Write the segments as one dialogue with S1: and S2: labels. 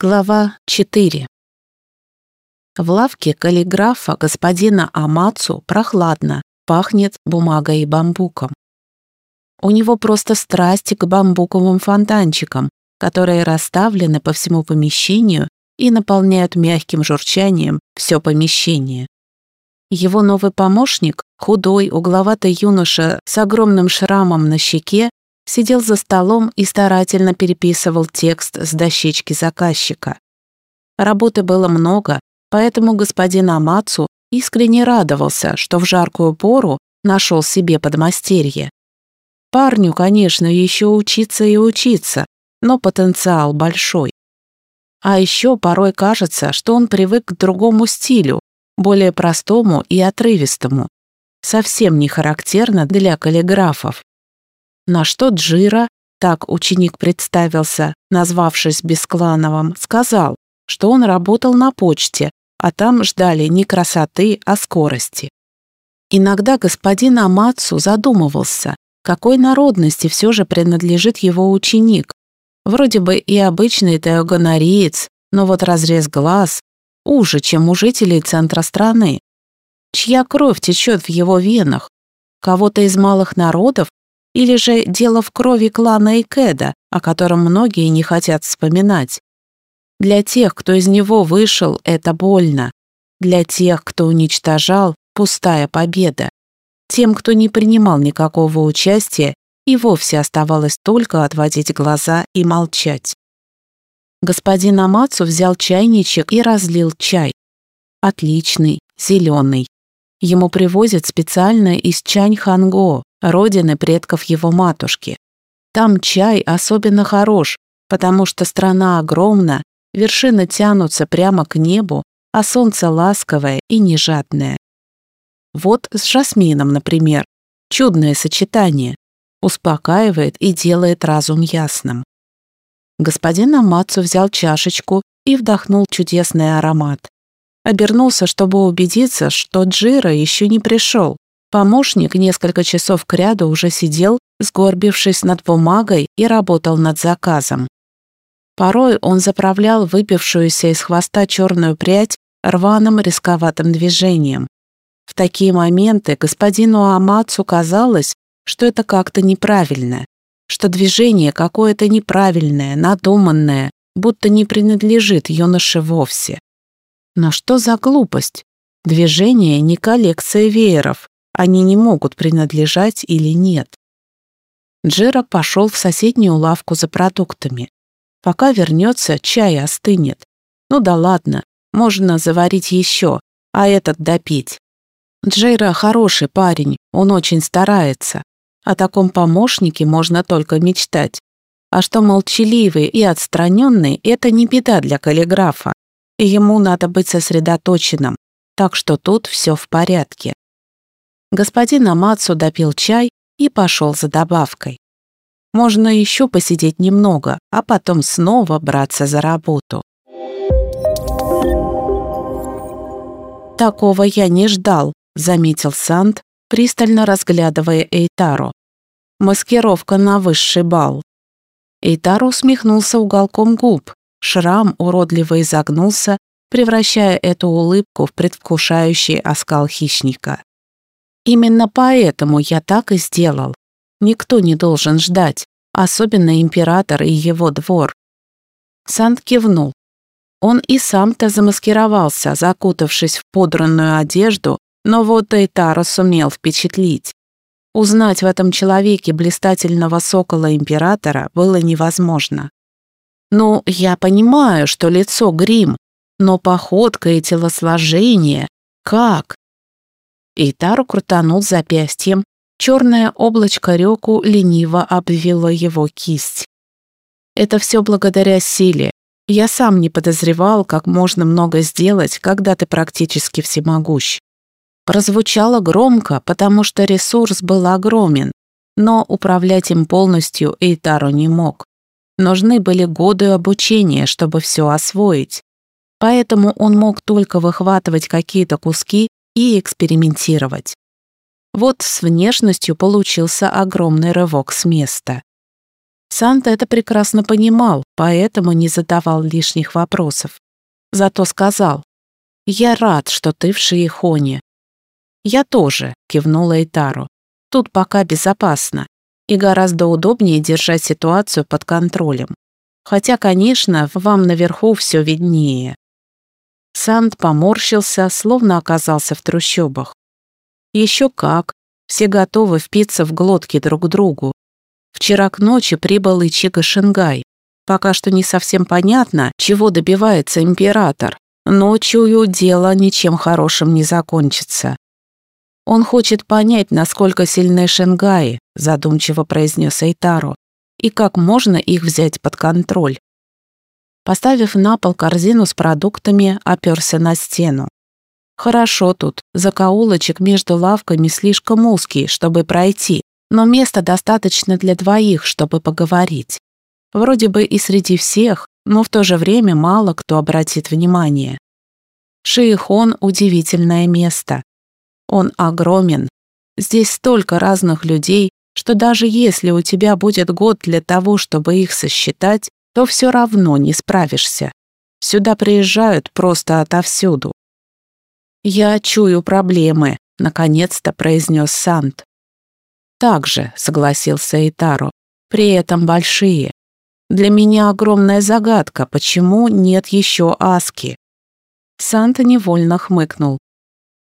S1: Глава 4 В лавке каллиграфа господина Амацу прохладно, пахнет бумагой и бамбуком. У него просто страсти к бамбуковым фонтанчикам, которые расставлены по всему помещению и наполняют мягким журчанием все помещение. Его новый помощник, худой, угловатый юноша с огромным шрамом на щеке, сидел за столом и старательно переписывал текст с дощечки заказчика. Работы было много, поэтому господин Амацу искренне радовался, что в жаркую пору нашел себе подмастерье. Парню, конечно, еще учиться и учиться, но потенциал большой. А еще порой кажется, что он привык к другому стилю, более простому и отрывистому. Совсем не характерно для каллиграфов. На что Джира, так ученик представился, назвавшись Бесклановым, сказал, что он работал на почте, а там ждали не красоты, а скорости. Иногда господин Амацу задумывался, какой народности все же принадлежит его ученик. Вроде бы и обычный теогонариец, но вот разрез глаз уже, чем у жителей центра страны. Чья кровь течет в его венах? Кого-то из малых народов или же дело в крови клана Икеда, о котором многие не хотят вспоминать. Для тех, кто из него вышел, это больно. Для тех, кто уничтожал, пустая победа. Тем, кто не принимал никакого участия, и вовсе оставалось только отводить глаза и молчать. Господин Амацу взял чайничек и разлил чай. Отличный, зеленый. Ему привозят специально из Чань-Ханго, родины предков его матушки. Там чай особенно хорош, потому что страна огромна, вершины тянутся прямо к небу, а солнце ласковое и нежадное. Вот с жасмином, например. Чудное сочетание. Успокаивает и делает разум ясным. Господин Амацу взял чашечку и вдохнул чудесный аромат. Обернулся, чтобы убедиться, что Джира еще не пришел, Помощник несколько часов кряду уже сидел, сгорбившись над бумагой и работал над заказом. Порой он заправлял выпившуюся из хвоста черную прядь рваным рисковатым движением. В такие моменты господину Амацу казалось, что это как-то неправильно, что движение какое-то неправильное, надуманное, будто не принадлежит юноше вовсе. Но что за глупость? Движение не коллекция вееров, они не могут принадлежать или нет. Джера пошел в соседнюю лавку за продуктами. Пока вернется, чай остынет. Ну да ладно, можно заварить еще, а этот допить. Джейра хороший парень, он очень старается. О таком помощнике можно только мечтать. А что молчаливый и отстраненный – это не беда для каллиграфа. Ему надо быть сосредоточенным, так что тут все в порядке. Господин Амацу допил чай и пошел за добавкой. Можно еще посидеть немного, а потом снова браться за работу. «Такого я не ждал», — заметил Санд, пристально разглядывая Эйтару. «Маскировка на высший бал». Эйтару усмехнулся уголком губ. Шрам уродливо изогнулся, превращая эту улыбку в предвкушающий оскал хищника. Именно поэтому я так и сделал. Никто не должен ждать, особенно император и его двор. Санд кивнул. Он и сам-то замаскировался, закутавшись в подранную одежду, но вот Эйтара сумел впечатлить. Узнать в этом человеке блистательного сокола императора было невозможно. Ну, я понимаю, что лицо грим, но походка и телосложение... Как? Эйтару крутанул запястьем, черное облачко реку лениво обвело его кисть. Это все благодаря силе. Я сам не подозревал, как можно много сделать, когда ты практически всемогущ. Прозвучало громко, потому что ресурс был огромен, но управлять им полностью Эйтару не мог. Нужны были годы обучения, чтобы все освоить. Поэтому он мог только выхватывать какие-то куски и экспериментировать. Вот с внешностью получился огромный рывок с места. Санта это прекрасно понимал, поэтому не задавал лишних вопросов. Зато сказал, «Я рад, что ты в Шиихоне». «Я тоже», — кивнула Итару. «Тут пока безопасно и гораздо удобнее держать ситуацию под контролем. Хотя, конечно, вам наверху все виднее». Санд поморщился, словно оказался в трущобах. Еще как, все готовы впиться в глотки друг другу. Вчера к ночи прибыл Ичига Шенгай. Пока что не совсем понятно, чего добивается император, но, чую, дело ничем хорошим не закончится. Он хочет понять, насколько сильны Шенгаи, задумчиво произнес Эйтаро, и как можно их взять под контроль. Поставив на пол корзину с продуктами, оперся на стену. Хорошо тут, закоулочек между лавками слишком узкий, чтобы пройти, но места достаточно для двоих, чтобы поговорить. Вроде бы и среди всех, но в то же время мало кто обратит внимание. Шиихон – удивительное место. Он огромен. Здесь столько разных людей, что даже если у тебя будет год для того, чтобы их сосчитать, то все равно не справишься. Сюда приезжают просто отовсюду. «Я чую проблемы», — наконец-то произнес Сант. «Так же», — согласился Итаро, — «при этом большие. Для меня огромная загадка, почему нет еще Аски». Санта невольно хмыкнул.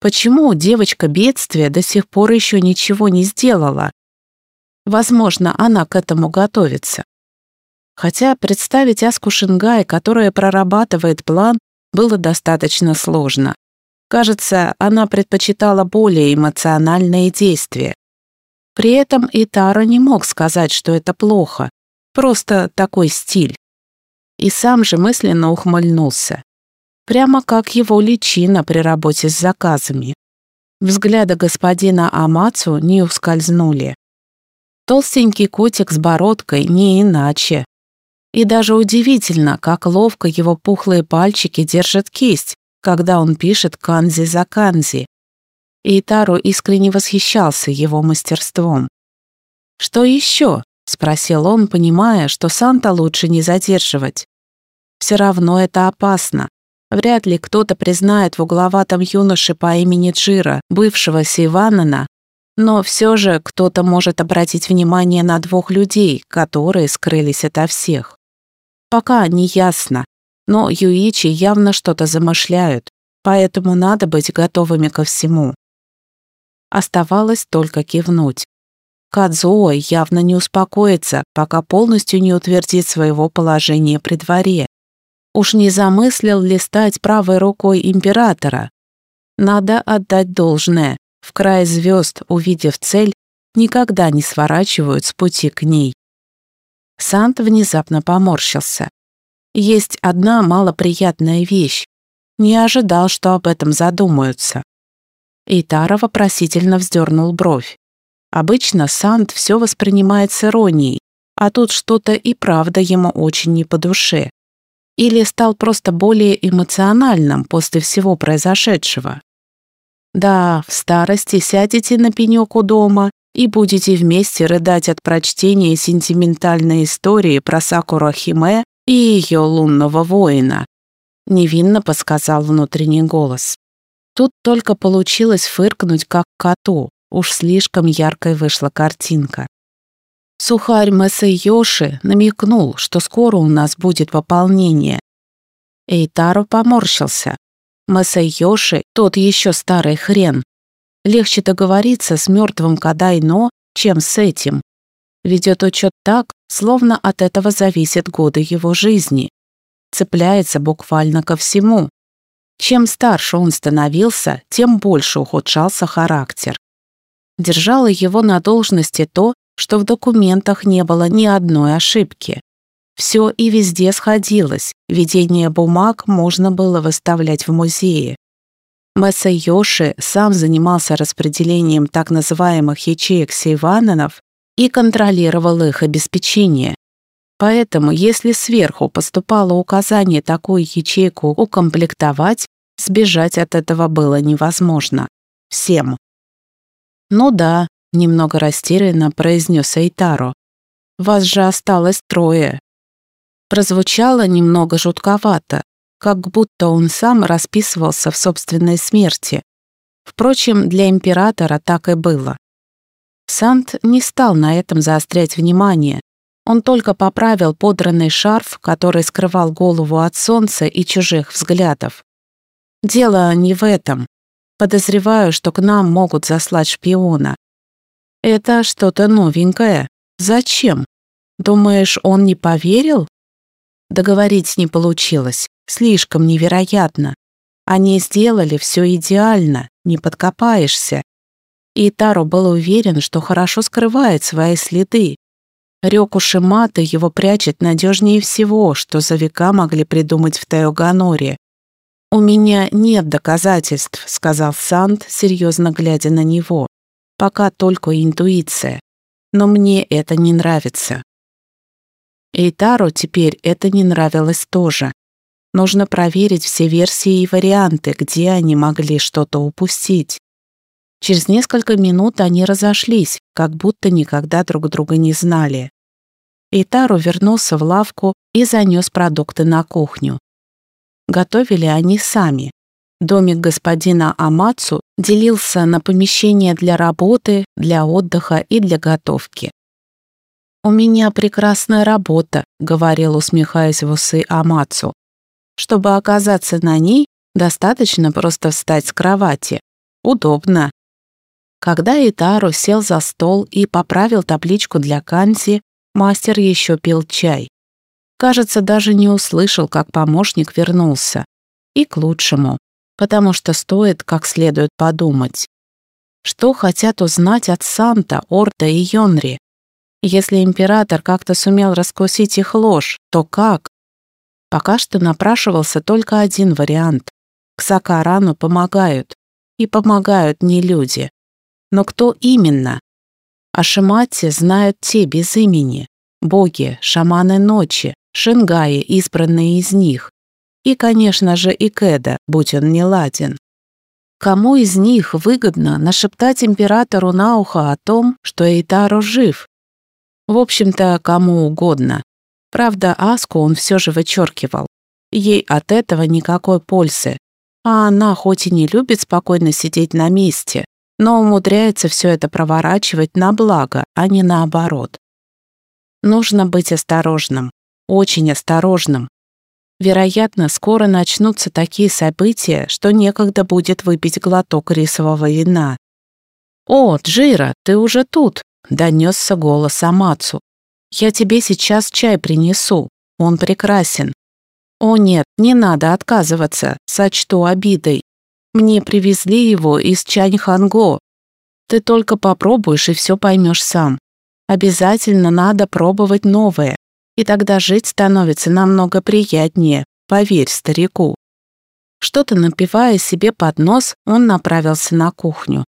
S1: Почему девочка бедствия до сих пор еще ничего не сделала? Возможно, она к этому готовится. Хотя представить Аску Шингай, которая прорабатывает план, было достаточно сложно. Кажется, она предпочитала более эмоциональные действия. При этом Итара не мог сказать, что это плохо, просто такой стиль. И сам же мысленно ухмыльнулся прямо как его личина при работе с заказами. Взгляды господина Амацу не ускользнули. Толстенький котик с бородкой не иначе. И даже удивительно, как ловко его пухлые пальчики держат кисть, когда он пишет канзи за канзи. И искренне восхищался его мастерством. «Что еще?» — спросил он, понимая, что Санта лучше не задерживать. «Все равно это опасно. Вряд ли кто-то признает в угловатом юноше по имени Джира, бывшего Сиванана, но все же кто-то может обратить внимание на двух людей, которые скрылись ото всех. Пока не ясно, но Юичи явно что-то замышляют, поэтому надо быть готовыми ко всему. Оставалось только кивнуть. Кадзуо явно не успокоится, пока полностью не утвердит своего положения при дворе. Уж не замыслил ли стать правой рукой императора? Надо отдать должное. В край звезд, увидев цель, никогда не сворачивают с пути к ней. Сант внезапно поморщился. Есть одна малоприятная вещь. Не ожидал, что об этом задумаются. Итара вопросительно вздернул бровь. Обычно Сант все воспринимает с иронией, а тут что-то и правда ему очень не по душе. Или стал просто более эмоциональным после всего произошедшего? Да, в старости сядете на пенек у дома и будете вместе рыдать от прочтения сентиментальной истории про Сакура Химе и ее лунного воина. Невинно подсказал внутренний голос. Тут только получилось фыркнуть как коту, уж слишком яркой вышла картинка. Сухарь Масайоши намекнул, что скоро у нас будет пополнение. Эйтаро поморщился. Масайоши — тот еще старый хрен. Легче договориться с мертвым Кадайно, чем с этим. Ведет учет так, словно от этого зависят годы его жизни. Цепляется буквально ко всему. Чем старше он становился, тем больше ухудшался характер. Держало его на должности то, что в документах не было ни одной ошибки. Все и везде сходилось, ведение бумаг можно было выставлять в музее. Мэса Йоши сам занимался распределением так называемых ячеек сейвананов и контролировал их обеспечение. Поэтому, если сверху поступало указание такую ячейку укомплектовать, сбежать от этого было невозможно. Всем. Ну да, немного растерянно произнес Эйтаро. Вас же осталось трое». Прозвучало немного жутковато, как будто он сам расписывался в собственной смерти. Впрочем, для императора так и было. Сант не стал на этом заострять внимание. Он только поправил подранный шарф, который скрывал голову от солнца и чужих взглядов. Дело не в этом. Подозреваю, что к нам могут заслать шпиона. Это что-то новенькое. Зачем? Думаешь, он не поверил? Договорить не получилось. Слишком невероятно. Они сделали все идеально, не подкопаешься. И Таро был уверен, что хорошо скрывает свои следы. Рёку Шимата его прячет надежнее всего, что за века могли придумать в Тайоганоре. «У меня нет доказательств», — сказал Санд, серьезно глядя на него. «Пока только интуиция. Но мне это не нравится». Эйтару теперь это не нравилось тоже. Нужно проверить все версии и варианты, где они могли что-то упустить. Через несколько минут они разошлись, как будто никогда друг друга не знали. Итару вернулся в лавку и занес продукты на кухню. Готовили они сами. Домик господина Амацу делился на помещения для работы, для отдыха и для готовки. «У меня прекрасная работа», — говорил, усмехаясь в усы Амацу. «Чтобы оказаться на ней, достаточно просто встать с кровати. Удобно». Когда Итару сел за стол и поправил табличку для Канзи, мастер еще пил чай. Кажется, даже не услышал, как помощник вернулся. И к лучшему, потому что стоит как следует подумать. Что хотят узнать от Санта, Орда и Йонри? Если император как-то сумел раскусить их ложь, то как? Пока что напрашивался только один вариант. К Сакарану помогают. И помогают не люди. Но кто именно? О знают те без имени. Боги, шаманы ночи, Шингаи, избранные из них. И, конечно же, и Кеда, будь он не ладен. Кому из них выгодно нашептать императору на ухо о том, что Эйтаро жив? В общем-то, кому угодно. Правда, Аску он все же вычеркивал. Ей от этого никакой пользы. А она хоть и не любит спокойно сидеть на месте, но умудряется все это проворачивать на благо, а не наоборот. Нужно быть осторожным очень осторожным. Вероятно, скоро начнутся такие события, что некогда будет выпить глоток рисового вина. «О, Джира, ты уже тут!» — донесся голос Амацу. «Я тебе сейчас чай принесу. Он прекрасен». «О нет, не надо отказываться, сочту обидой. Мне привезли его из Чаньханго. Ты только попробуешь и все поймешь сам. Обязательно надо пробовать новое. И тогда жить становится намного приятнее, поверь старику. Что-то напивая себе под нос, он направился на кухню.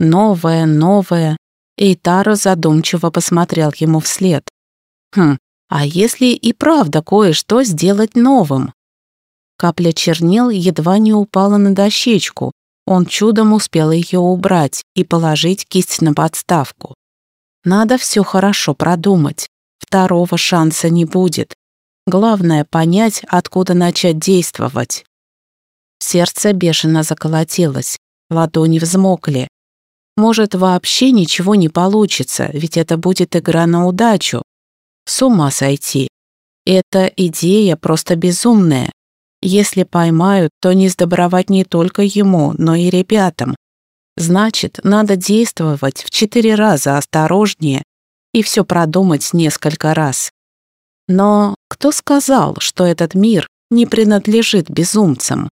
S1: Новое, новое. Эйтаро задумчиво посмотрел ему вслед. Хм, а если и правда кое-что сделать новым? Капля чернил едва не упала на дощечку. Он чудом успел ее убрать и положить кисть на подставку. Надо все хорошо продумать. Второго шанса не будет. Главное — понять, откуда начать действовать. Сердце бешено заколотилось, ладони взмокли. Может, вообще ничего не получится, ведь это будет игра на удачу. С ума сойти. Эта идея просто безумная. Если поймают, то не сдобровать не только ему, но и ребятам. Значит, надо действовать в четыре раза осторожнее и все продумать несколько раз. Но кто сказал, что этот мир не принадлежит безумцам?